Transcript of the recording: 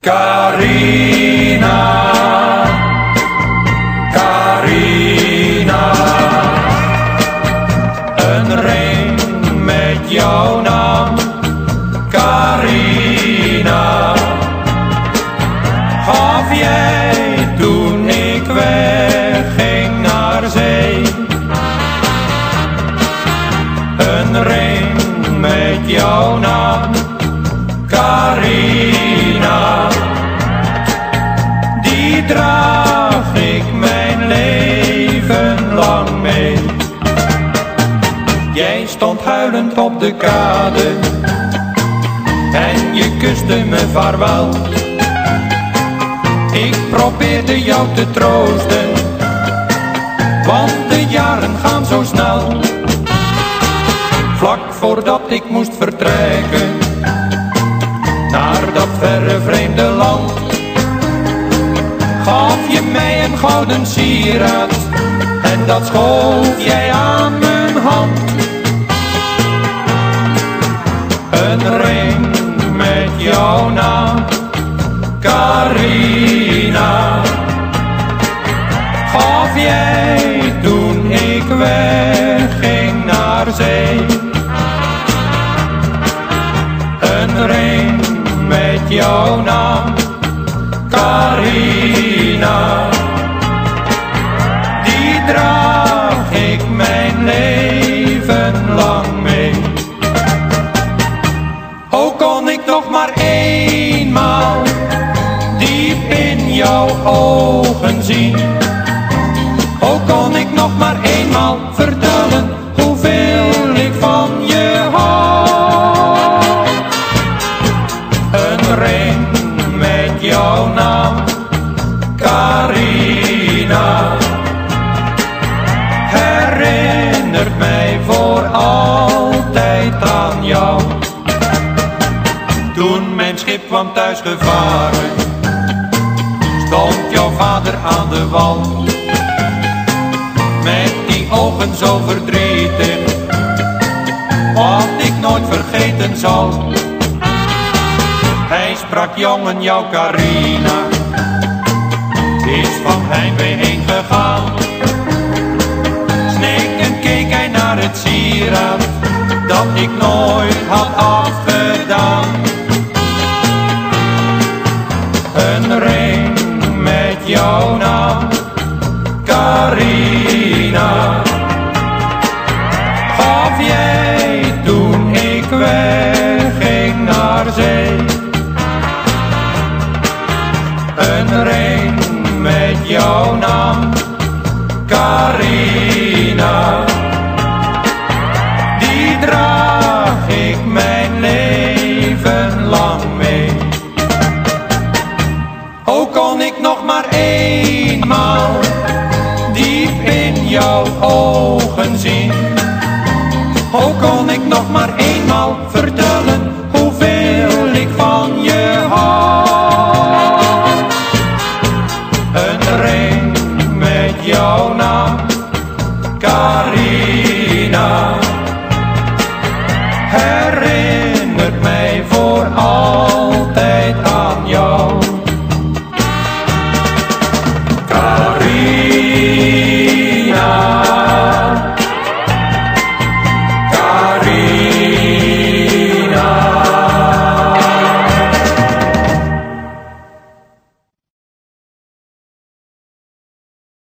Carina, Carina, een ring met jouw naam, Carina, gaf jij toen ik wegging naar zee. Een ring met jouw naam, Jij stond huilend op de kade en je kuste me vaarwel. Ik probeerde jou te troosten, want de jaren gaan zo snel. Vlak voordat ik moest vertrekken naar dat verre vreemde land gaf je mij een gouden sieraad en dat schoof jij aan mijn hand. Gaf jij toen ik wegging naar zee. Een ring met jouw naam, Carina, die draag ik mijn leven lang mee. Jouw ogen zien. Ook kon ik nog maar eenmaal vertellen hoeveel ik van je hou. Een ring met jouw naam, Carina, herinnert mij voor altijd aan jou. Toen mijn schip kwam thuis gevaren, stond jouw vader aan de wal. Met die ogen zo verdrietig, wat ik nooit vergeten zal. Hij sprak jongen, jouw Carina is van heimwee heen gegaan. Snikkend keek hij naar het sieraad dat ik nooit had afgedaan. Naam, Carina, gaf jij toen ik wegging naar zee. Een ring met jouw naam, Carina. Jona, Kari.